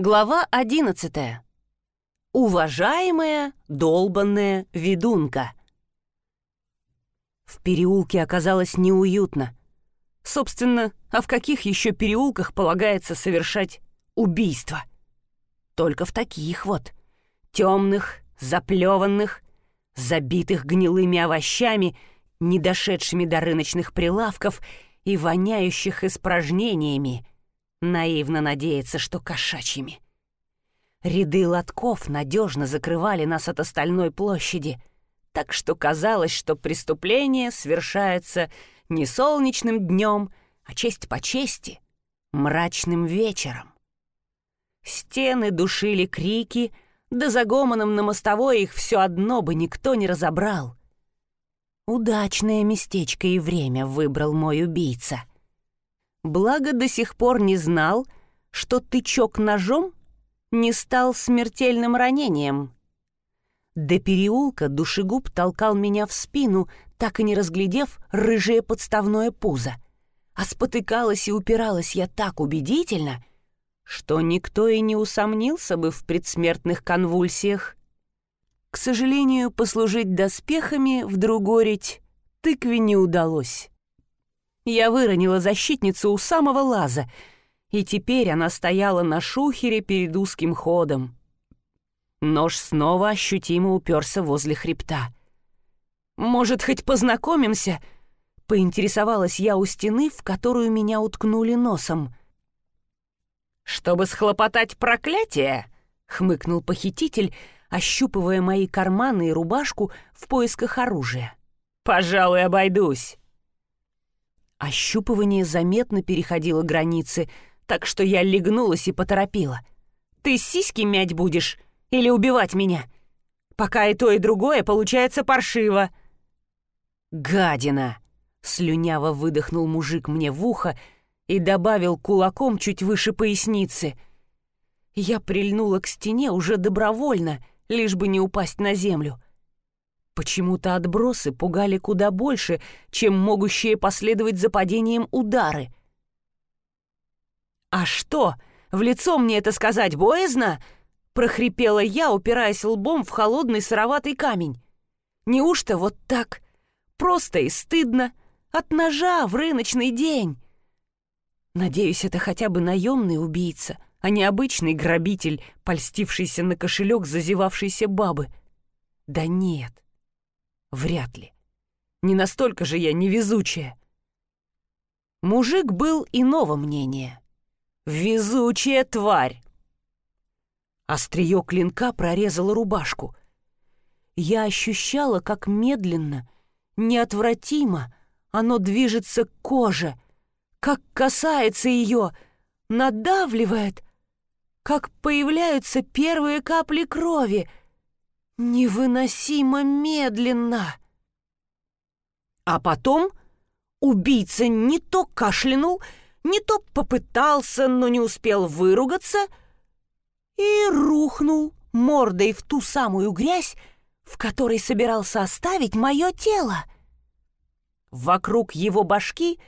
Глава одиннадцатая. Уважаемая долбанная ведунка. В переулке оказалось неуютно. Собственно, а в каких еще переулках полагается совершать убийство? Только в таких вот. Темных, заплеванных, забитых гнилыми овощами, не дошедшими до рыночных прилавков и воняющих испражнениями — Наивно надеяться, что кошачьими. Ряды лотков надежно закрывали нас от остальной площади, так что казалось, что преступление совершается не солнечным днем, а честь по чести, мрачным вечером. Стены душили крики, да за гомоном на мостовой их все одно бы никто не разобрал. Удачное местечко и время выбрал мой убийца — Благо до сих пор не знал, что тычок ножом не стал смертельным ранением. До переулка душегуб толкал меня в спину, так и не разглядев рыжее подставное пузо. А спотыкалась и упиралась я так убедительно, что никто и не усомнился бы в предсмертных конвульсиях. К сожалению, послужить доспехами в другорить тыкве не удалось. Я выронила защитницу у самого лаза, и теперь она стояла на шухере перед узким ходом. Нож снова ощутимо уперся возле хребта. «Может, хоть познакомимся?» — поинтересовалась я у стены, в которую меня уткнули носом. «Чтобы схлопотать проклятие?» — хмыкнул похититель, ощупывая мои карманы и рубашку в поисках оружия. «Пожалуй, обойдусь». Ощупывание заметно переходило границы, так что я легнулась и поторопила. «Ты сиськи мять будешь или убивать меня? Пока и то, и другое получается паршиво». «Гадина!» — слюняво выдохнул мужик мне в ухо и добавил кулаком чуть выше поясницы. Я прильнула к стене уже добровольно, лишь бы не упасть на землю — Почему-то отбросы пугали куда больше, чем могущие последовать за падением удары. «А что, в лицо мне это сказать боязно?» — прохрипела я, упираясь лбом в холодный сыроватый камень. «Неужто вот так? Просто и стыдно. От ножа в рыночный день!» Надеюсь, это хотя бы наемный убийца, а не обычный грабитель, польстившийся на кошелек зазевавшейся бабы. Да нет, Вряд ли. Не настолько же я невезучая. Мужик был иного мнения. Везучая тварь. Острие клинка прорезало рубашку. Я ощущала, как медленно, неотвратимо оно движется к коже, как касается ее, надавливает, как появляются первые капли крови — Невыносимо медленно. А потом убийца не то кашлянул, не то попытался, но не успел выругаться и рухнул мордой в ту самую грязь, в которой собирался оставить мое тело. Вокруг его башки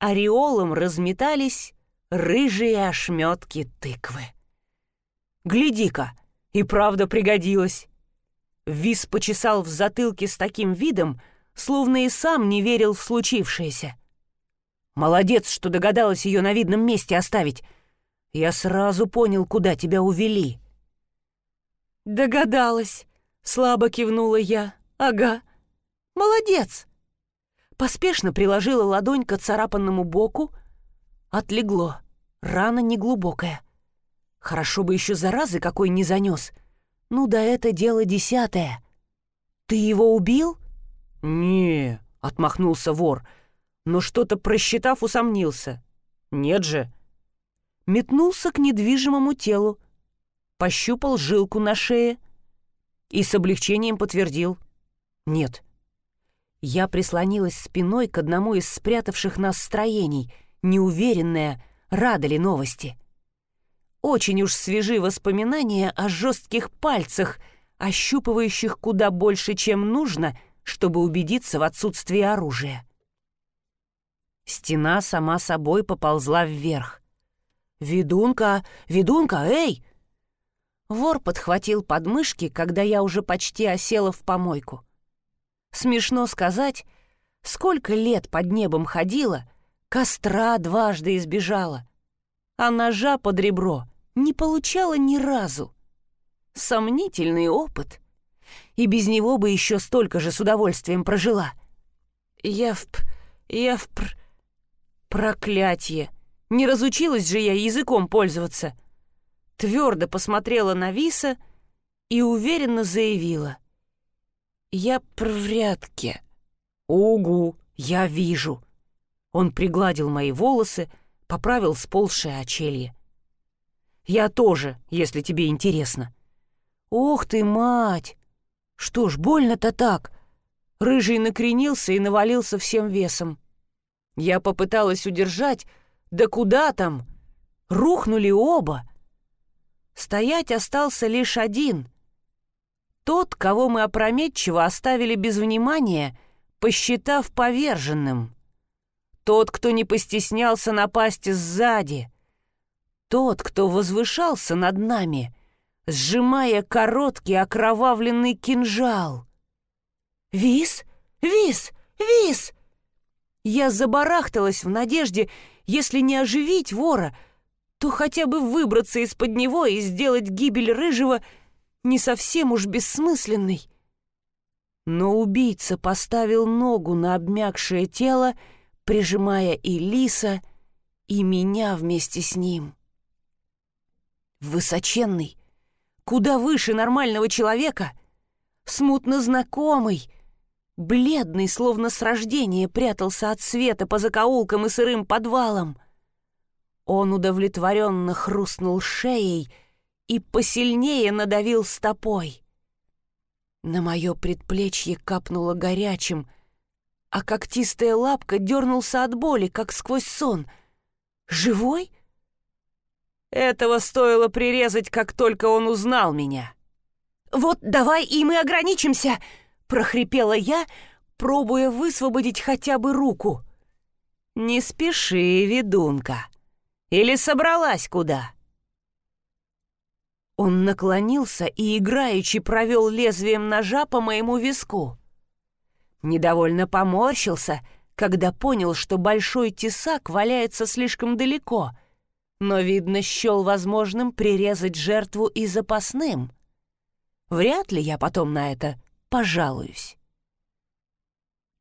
ореолом разметались рыжие ошметки тыквы. «Гляди-ка, и правда пригодилась!» Вис почесал в затылке с таким видом, словно и сам не верил в случившееся. «Молодец, что догадалась ее на видном месте оставить. Я сразу понял, куда тебя увели». «Догадалась», — слабо кивнула я. «Ага. Молодец». Поспешно приложила ладонь к царапанному боку. Отлегло. Рана неглубокая. Хорошо бы еще заразы какой не занес. Ну да это дело десятое. Ты его убил? Не, отмахнулся вор, но что-то просчитав усомнился. Нет же. Метнулся к недвижимому телу, пощупал жилку на шее и с облегчением подтвердил. Нет. Я прислонилась спиной к одному из спрятавших нас строений, неуверенная, рада ли новости. Очень уж свежи воспоминания о жестких пальцах, ощупывающих куда больше, чем нужно, чтобы убедиться в отсутствии оружия. Стена сама собой поползла вверх. «Ведунка! Ведунка, эй!» Вор подхватил подмышки, когда я уже почти осела в помойку. Смешно сказать, сколько лет под небом ходила, костра дважды избежала, а ножа под ребро не получала ни разу. Сомнительный опыт. И без него бы еще столько же с удовольствием прожила. Я в... я в... Проклятье! Не разучилась же я языком пользоваться. Твердо посмотрела на Виса и уверенно заявила. «Я прврядке». «Угу, я вижу». Он пригладил мои волосы, поправил сползшее очелье. «Я тоже, если тебе интересно». «Ох ты, мать! Что ж, больно-то так!» Рыжий накренился и навалился всем весом. Я попыталась удержать, да куда там? Рухнули оба. Стоять остался лишь один. Тот, кого мы опрометчиво оставили без внимания, посчитав поверженным. Тот, кто не постеснялся напасть сзади. Тот, кто возвышался над нами, сжимая короткий окровавленный кинжал. «Вис! Вис! Вис!» Я забарахталась в надежде, если не оживить вора, то хотя бы выбраться из-под него и сделать гибель Рыжего не совсем уж бессмысленной. Но убийца поставил ногу на обмякшее тело, прижимая и Лиса, и меня вместе с ним. Высоченный, куда выше нормального человека, смутно знакомый — бледный, словно с рождения, прятался от света по закоулкам и сырым подвалам. Он удовлетворенно хрустнул шеей и посильнее надавил стопой. На мое предплечье капнуло горячим, а когтистая лапка дернулся от боли, как сквозь сон. «Живой?» Этого стоило прирезать, как только он узнал меня. «Вот давай и мы ограничимся!» прохрипела я, пробуя высвободить хотя бы руку. «Не спеши, ведунка. Или собралась куда?» Он наклонился и играючи провел лезвием ножа по моему виску. Недовольно поморщился, когда понял, что большой тесак валяется слишком далеко, но, видно, счел возможным прирезать жертву и запасным. Вряд ли я потом на это пожалуюсь.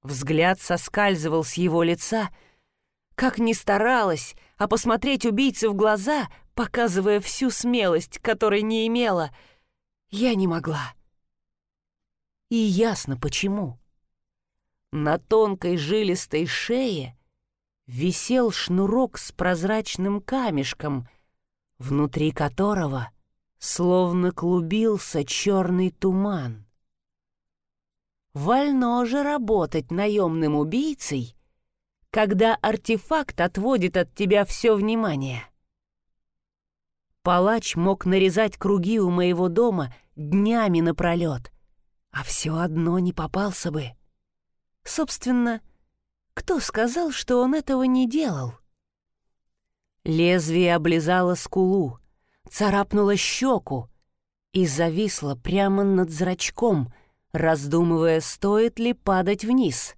Взгляд соскальзывал с его лица, как ни старалась, а посмотреть убийце в глаза, показывая всю смелость, которой не имела, я не могла. И ясно почему. На тонкой жилистой шее висел шнурок с прозрачным камешком, внутри которого словно клубился черный туман. Вольно же работать наемным убийцей, когда артефакт отводит от тебя все внимание. Палач мог нарезать круги у моего дома днями напролет, а все одно не попался бы. Собственно, кто сказал, что он этого не делал? Лезвие облизало скулу, царапнуло щеку и зависло прямо над зрачком — раздумывая, стоит ли падать вниз.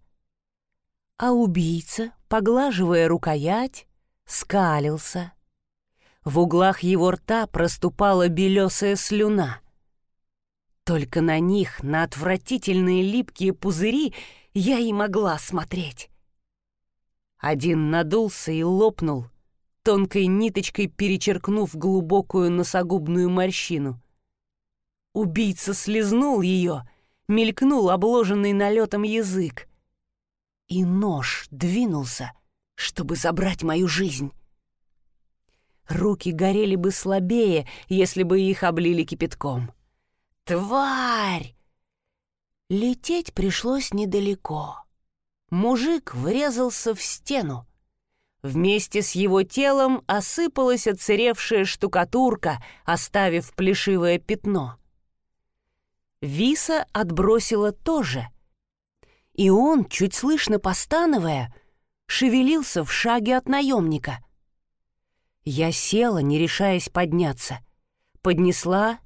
А убийца, поглаживая рукоять, скалился. В углах его рта проступала белесая слюна. Только на них, на отвратительные липкие пузыри, я и могла смотреть. Один надулся и лопнул, тонкой ниточкой перечеркнув глубокую носогубную морщину. Убийца слезнул ее мелькнул обложенный налетом язык. И нож двинулся, чтобы забрать мою жизнь. Руки горели бы слабее, если бы их облили кипятком. «Тварь!» Лететь пришлось недалеко. Мужик врезался в стену. Вместе с его телом осыпалась отсыревшая штукатурка, оставив плешивое пятно. Виса отбросила тоже. И он, чуть слышно постановая, шевелился в шаге от наемника. Я села, не решаясь подняться. Поднесла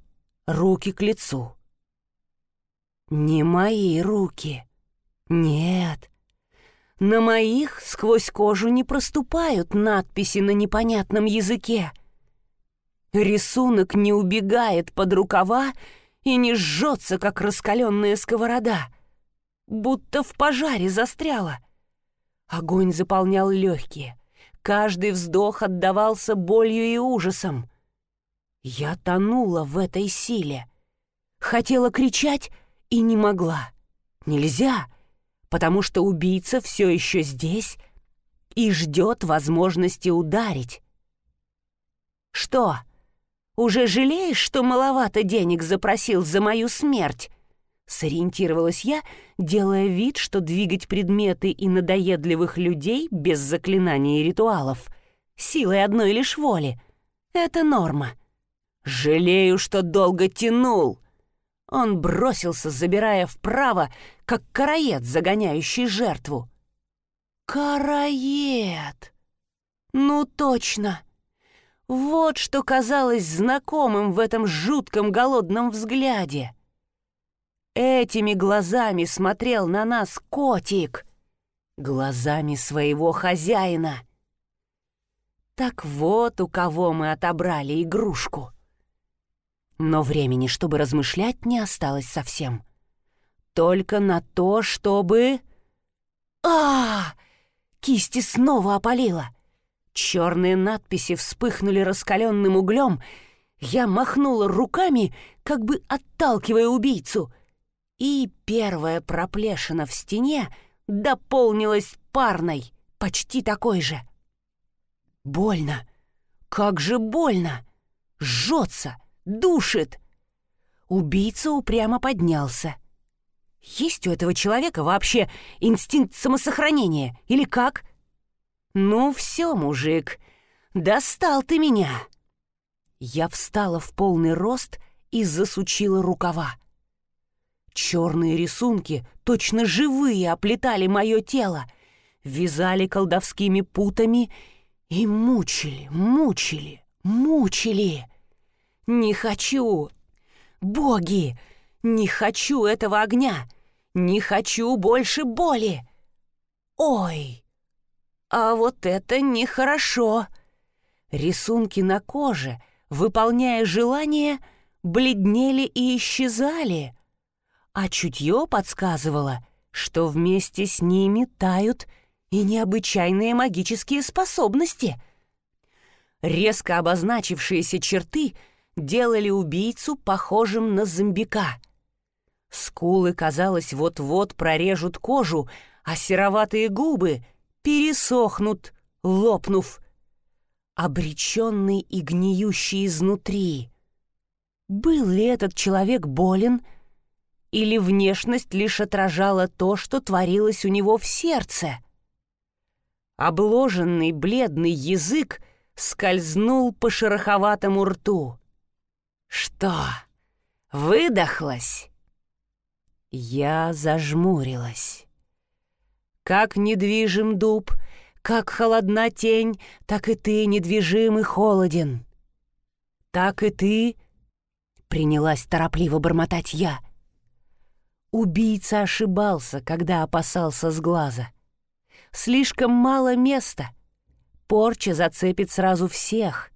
руки к лицу. Не мои руки. Нет. На моих сквозь кожу не проступают надписи на непонятном языке. Рисунок не убегает под рукава и не жжется, как раскаленная сковорода, будто в пожаре застряла. Огонь заполнял легкие, каждый вздох отдавался болью и ужасом. Я тонула в этой силе. Хотела кричать и не могла. Нельзя, потому что убийца все еще здесь и ждет возможности ударить. «Что, уже жалеешь, что маловато денег запросил за мою смерть?» Сориентировалась я, делая вид, что двигать предметы и надоедливых людей без заклинаний и ритуалов силой одной лишь воли — это норма. «Жалею, что долго тянул!» Он бросился, забирая вправо, как караед, загоняющий жертву. «Караед! Ну точно!» Вот что казалось знакомым в этом жутком голодном взгляде. Этими глазами смотрел на нас котик. Глазами своего хозяина. Так вот у кого мы отобрали игрушку. Но времени, чтобы размышлять, не осталось совсем. Только на то, чтобы... а, Кисти снова опалила. Черные надписи вспыхнули раскаленным углем. Я махнула руками, как бы отталкивая убийцу — и первая проплешина в стене дополнилась парной, почти такой же. Больно. Как же больно! Жжется, душит. Убийца упрямо поднялся. Есть у этого человека вообще инстинкт самосохранения или как? Ну все, мужик, достал ты меня. Я встала в полный рост и засучила рукава. Черные рисунки, точно живые, оплетали мое тело, вязали колдовскими путами и мучили, мучили, мучили. Не хочу, боги, не хочу этого огня, не хочу больше боли. Ой, а вот это нехорошо. Рисунки на коже, выполняя желание, бледнели и исчезали — а чутье подсказывало, что вместе с ними тают и необычайные магические способности. Резко обозначившиеся черты делали убийцу похожим на зомбика. Скулы, казалось, вот-вот прорежут кожу, а сероватые губы пересохнут, лопнув. Обреченный и гниющий изнутри. Был ли этот человек болен — или внешность лишь отражала то, что творилось у него в сердце? Обложенный бледный язык скользнул по шероховатому рту. «Что, выдохлась?» Я зажмурилась. Как недвижим дуб, как холодна тень, так и ты недвижим и холоден. Так и ты, — принялась торопливо бормотать я, Убийца ошибался, когда опасался с глаза. Слишком мало места. Порча зацепит сразу всех.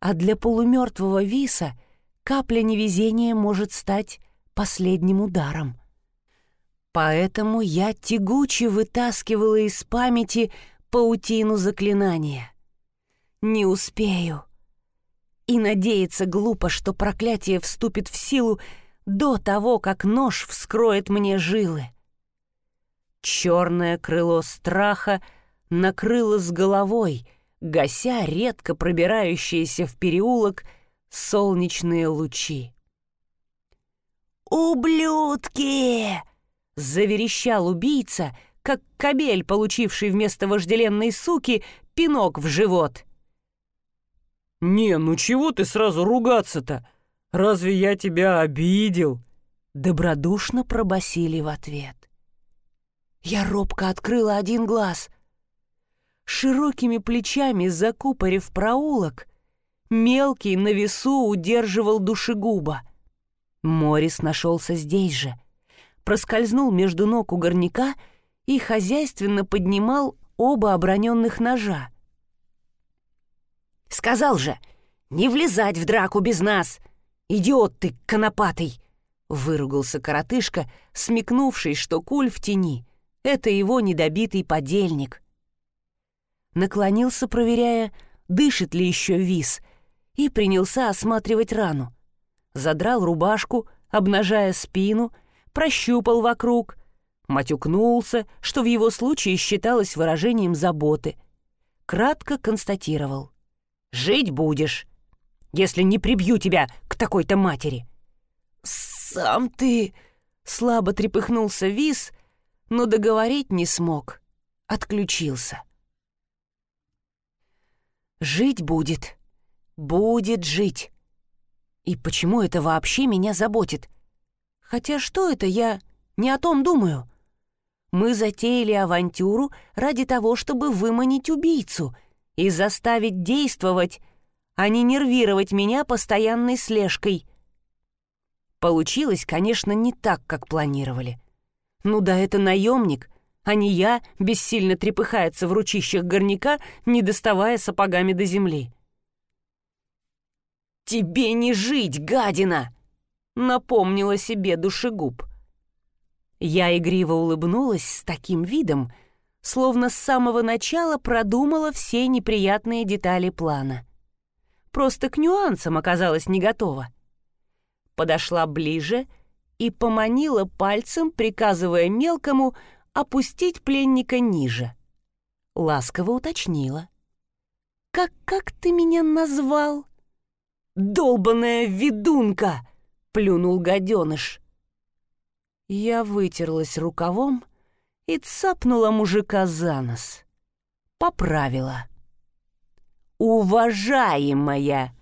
А для полумертвого виса капля невезения может стать последним ударом. Поэтому я тягуче вытаскивала из памяти паутину заклинания. Не успею. И надеяться глупо, что проклятие вступит в силу до того, как нож вскроет мне жилы. Черное крыло страха накрыло с головой, гася редко пробирающиеся в переулок солнечные лучи. «Ублюдки!» — заверещал убийца, как кобель, получивший вместо вожделенной суки пинок в живот. «Не, ну чего ты сразу ругаться-то?» Разве я тебя обидел?» Добродушно пробасили в ответ. Я робко открыла один глаз. Широкими плечами закупорив проулок, мелкий на весу удерживал душегуба, Морис нашелся здесь же. Проскользнул между ног у горняка и хозяйственно поднимал оба оброненных ножа. «Сказал же, не влезать в драку без нас! Идиот ты, конопатый!» Выругался коротышка, смекнувший, что куль в тени — это его недобитый подельник. Наклонился, проверяя, дышит ли еще вис, и принялся осматривать рану. Задрал рубашку, обнажая спину, прощупал вокруг, матюкнулся, что в его случае считалось выражением заботы. Кратко констатировал. «Жить будешь, если не прибью тебя к такой-то матери». «Сам ты...» — слабо трепыхнулся Вис, но договорить не смог. Отключился. «Жить будет. Будет жить. И почему это вообще меня заботит? Хотя что это, я не о том думаю. Мы затеяли авантюру ради того, чтобы выманить убийцу и заставить действовать, а не нервировать меня постоянной слежкой — Получилось, конечно, не так, как планировали. Ну да, это наемник, а не я, бессильно трепыхается в ручищах горняка, не доставая сапогами до земли. «Тебе не жить, гадина!» — напомнила себе душегуб. Я игриво улыбнулась с таким видом, словно с самого начала продумала все неприятные детали плана. Просто к нюансам оказалась не готова подошла ближе и поманила пальцем, приказывая мелкому опустить пленника ниже. Ласково уточнила. «Как, как ты меня назвал?» «Долбаная ведунка!» — плюнул гаденыш. Я вытерлась рукавом и цапнула мужика за нос. Поправила. «Уважаемая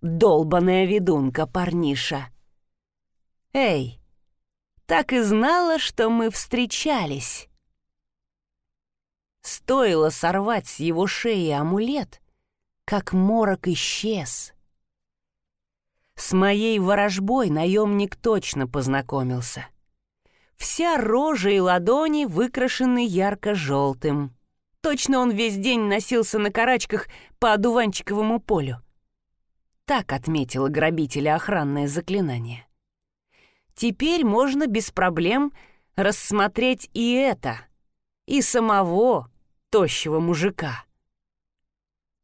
долбаная ведунка, парниша!» «Эй, так и знала, что мы встречались!» Стоило сорвать с его шеи амулет, как морок исчез. С моей ворожбой наемник точно познакомился. Вся рожа и ладони выкрашены ярко-желтым. Точно он весь день носился на карачках по одуванчиковому полю. Так отметила грабителя охранное заклинание. Теперь можно без проблем рассмотреть и это, и самого тощего мужика.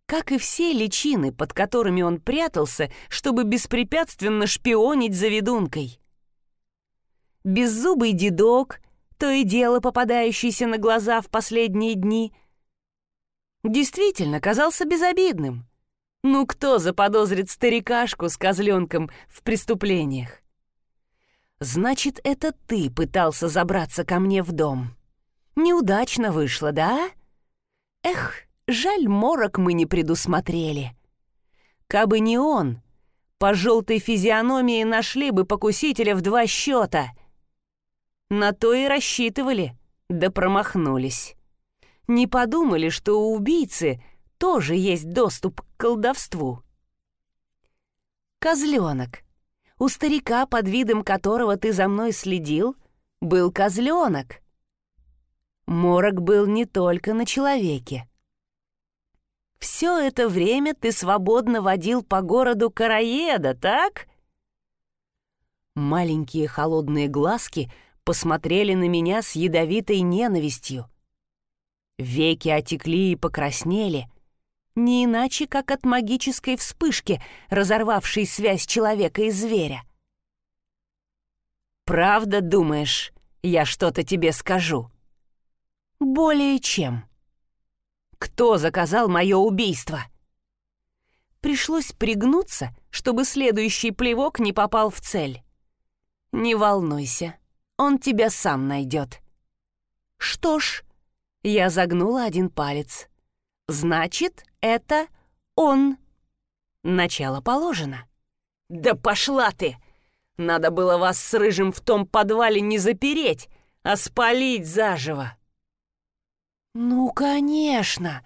Как и все личины, под которыми он прятался, чтобы беспрепятственно шпионить за ведункой. Беззубый дедок, то и дело попадающийся на глаза в последние дни, действительно казался безобидным. Ну кто заподозрит старикашку с козленком в преступлениях? Значит, это ты пытался забраться ко мне в дом. Неудачно вышло, да? Эх, жаль, морок мы не предусмотрели. Кабы не он, по желтой физиономии нашли бы покусителя в два счета. На то и рассчитывали, да промахнулись. Не подумали, что у убийцы тоже есть доступ к колдовству. Козленок, у старика, под видом которого ты за мной следил, был козленок. Морок был не только на человеке. Все это время ты свободно водил по городу Караеда, так? Маленькие холодные глазки посмотрели на меня с ядовитой ненавистью. Веки отекли и покраснели — не иначе, как от магической вспышки, разорвавшей связь человека и зверя. «Правда думаешь, я что-то тебе скажу?» «Более чем». «Кто заказал мое убийство?» Пришлось пригнуться, чтобы следующий плевок не попал в цель. «Не волнуйся, он тебя сам найдет». «Что ж», — я загнула один палец, — «значит, это он. Начало положено. «Да пошла ты! Надо было вас с Рыжим в том подвале не запереть, а спалить заживо!» «Ну, конечно!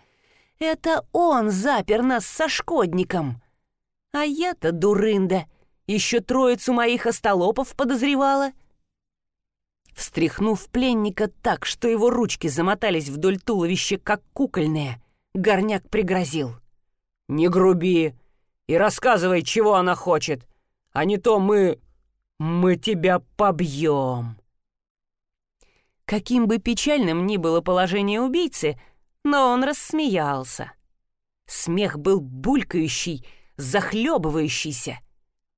Это он запер нас со шкодником! А я-то дурында, Еще троицу моих остолопов подозревала. Встряхнув пленника так, что его ручки замотались вдоль туловища, как кукольные, горняк пригрозил. «Не груби и рассказывай, чего она хочет, а не то мы... мы тебя побьем». Каким бы печальным ни было положение убийцы, но он рассмеялся. Смех был булькающий, захлебывающийся.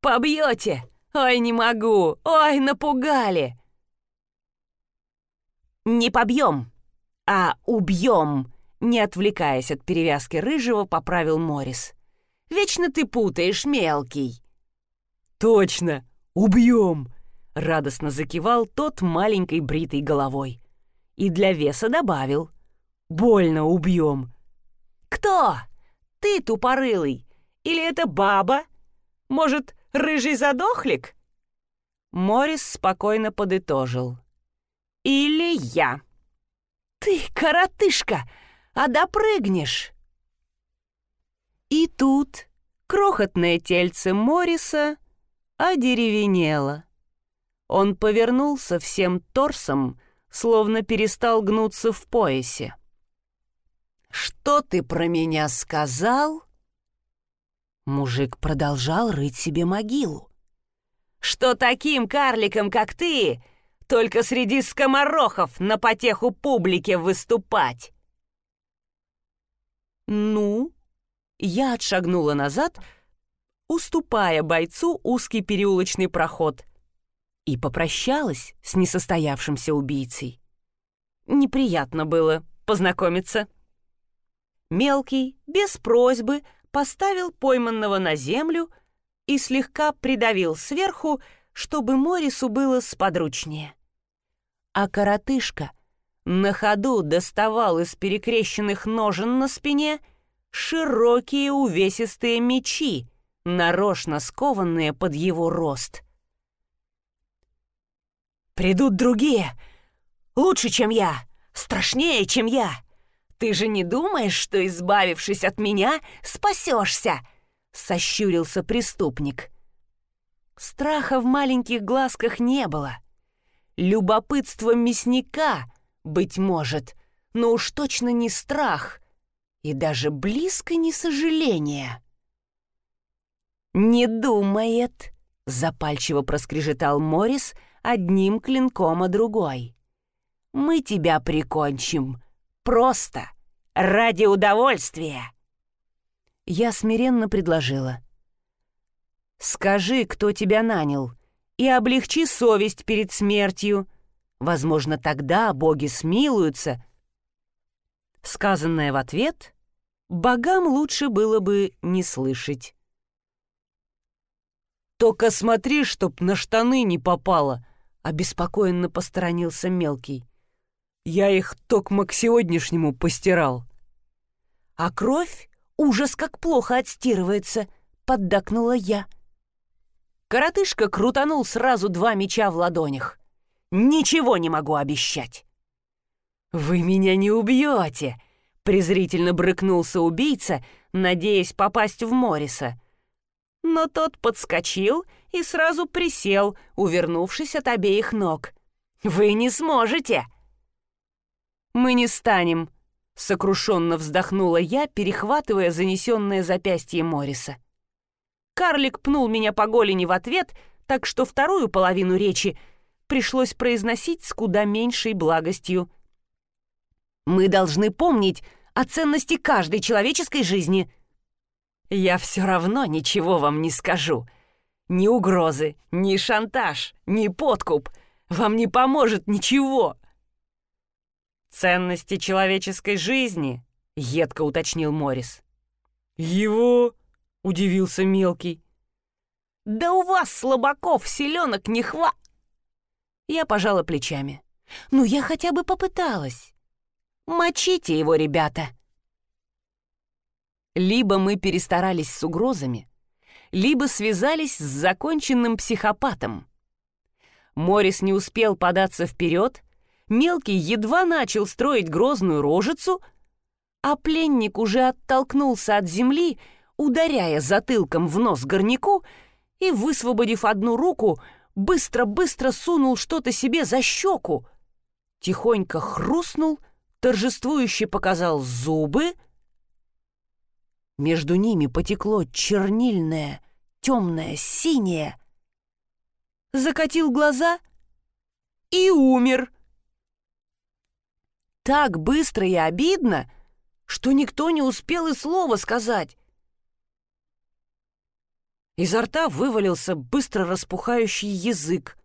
«Побьете? Ой, не могу! Ой, напугали!» «Не побьем, а убьем!» Не отвлекаясь от перевязки рыжего, поправил Морис. «Вечно ты путаешь, мелкий!» «Точно! Убьем!» — радостно закивал тот маленькой бритой головой. И для веса добавил. «Больно убьем!» «Кто? Ты тупорылый? Или это баба? Может, рыжий задохлик?» Морис спокойно подытожил. «Или я». «Ты коротышка, а допрыгнешь!» И тут крохотное тельце Мориса одеревенело. Он повернулся всем торсом, словно перестал гнуться в поясе. «Что ты про меня сказал?» Мужик продолжал рыть себе могилу. «Что таким карликом, как ты, только среди скоморохов на потеху публике выступать?» «Ну?» Я отшагнула назад, уступая бойцу узкий переулочный проход, и попрощалась с несостоявшимся убийцей. Неприятно было познакомиться. Мелкий, без просьбы, поставил пойманного на землю и слегка придавил сверху, чтобы Морису было сподручнее. А коротышка на ходу доставал из перекрещенных ножен на спине широкие увесистые мечи, нарочно скованные под его рост. «Придут другие, лучше, чем я, страшнее, чем я», «Ты же не думаешь, что, избавившись от меня, спасешься?» — сощурился преступник. Страха в маленьких глазках не было. Любопытство мясника, быть может, но уж точно не страх и даже близко не сожаление. «Не думает», — запальчиво проскрежетал Морис одним клинком, а другой. «Мы тебя прикончим, Просто. Ради удовольствия. Я смиренно предложила. «Скажи, кто тебя нанял, и облегчи совесть перед смертью. Возможно, тогда боги смилуются». Сказанное в ответ богам лучше было бы не слышать. «Только смотри, чтоб на штаны не попало», — обеспокоенно посторонился мелкий. Я их токмо к сегодняшнему постирал. А кровь ужас как плохо отстирывается, поддакнула я. Коротышка крутанул сразу два меча в ладонях. Ничего не могу обещать. «Вы меня не убьете!» — презрительно брыкнулся убийца, надеясь попасть в Мориса. Но тот подскочил и сразу присел, увернувшись от обеих ног. «Вы не сможете!» «Мы не станем», — сокрушенно вздохнула я, перехватывая занесенное запястье Морриса. Карлик пнул меня по голени в ответ, так что вторую половину речи пришлось произносить с куда меньшей благостью. «Мы должны помнить о ценности каждой человеческой жизни». «Я все равно ничего вам не скажу. Ни угрозы, ни шантаж, ни подкуп. Вам не поможет ничего». «Ценности человеческой жизни», — едко уточнил Морис. «Его?» — удивился мелкий. «Да у вас, слабаков, селенок не хва...» Я пожала плечами. «Ну, я хотя бы попыталась. Мочите его, ребята!» Либо мы перестарались с угрозами, либо связались с законченным психопатом. Морис не успел податься вперед, Мелкий едва начал строить грозную рожицу, а пленник уже оттолкнулся от земли, ударяя затылком в нос горняку, и, высвободив одну руку, быстро-быстро сунул что-то себе за щеку. Тихонько хрустнул, торжествующе показал зубы. Между ними потекло чернильное, темное, синее. Закатил глаза и умер. Так быстро и обидно, что никто не успел и слова сказать. Изо рта вывалился быстро распухающий язык.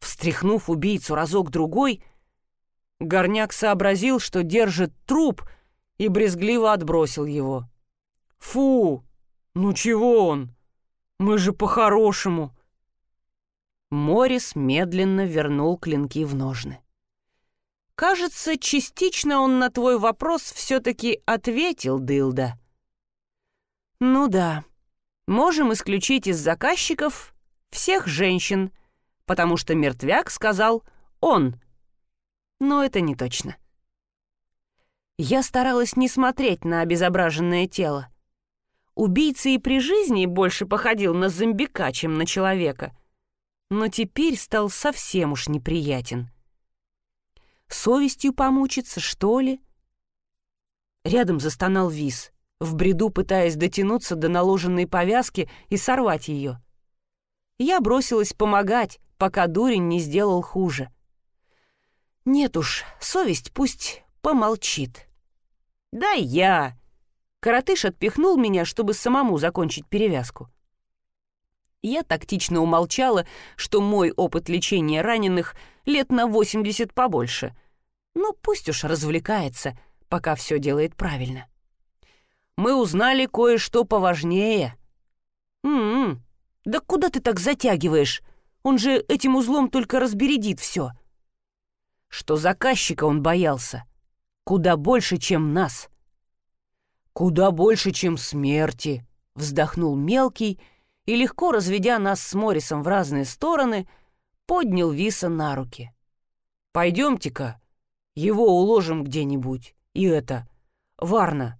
Встряхнув убийцу разок-другой, горняк сообразил, что держит труп, и брезгливо отбросил его. «Фу! Ну чего он? Мы же по-хорошему!» Морис медленно вернул клинки в ножны. «Кажется, частично он на твой вопрос все-таки ответил, Дылда». «Ну да, можем исключить из заказчиков всех женщин, потому что мертвяк сказал «он». Но это не точно. Я старалась не смотреть на обезображенное тело. Убийца и при жизни больше походил на зомбика, чем на человека, но теперь стал совсем уж неприятен совестью помучиться, что ли?» Рядом застонал Вис, в бреду пытаясь дотянуться до наложенной повязки и сорвать ее. Я бросилась помогать, пока дурень не сделал хуже. Нет уж, совесть пусть помолчит. «Да я!» Коротыш отпихнул меня, чтобы самому закончить перевязку. Я тактично умолчала, что мой опыт лечения раненых лет на 80 побольше. Но пусть уж развлекается, пока все делает правильно. Мы узнали кое-что поважнее. «М-м, да куда ты так затягиваешь? Он же этим узлом только разбередит все». Что заказчика он боялся. Куда больше, чем нас. «Куда больше, чем смерти», — вздохнул мелкий, — и, легко разведя нас с Моррисом в разные стороны, поднял Виса на руки. «Пойдемте-ка, его уложим где-нибудь. И это, Варна,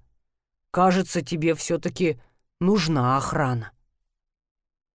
кажется, тебе все-таки нужна охрана».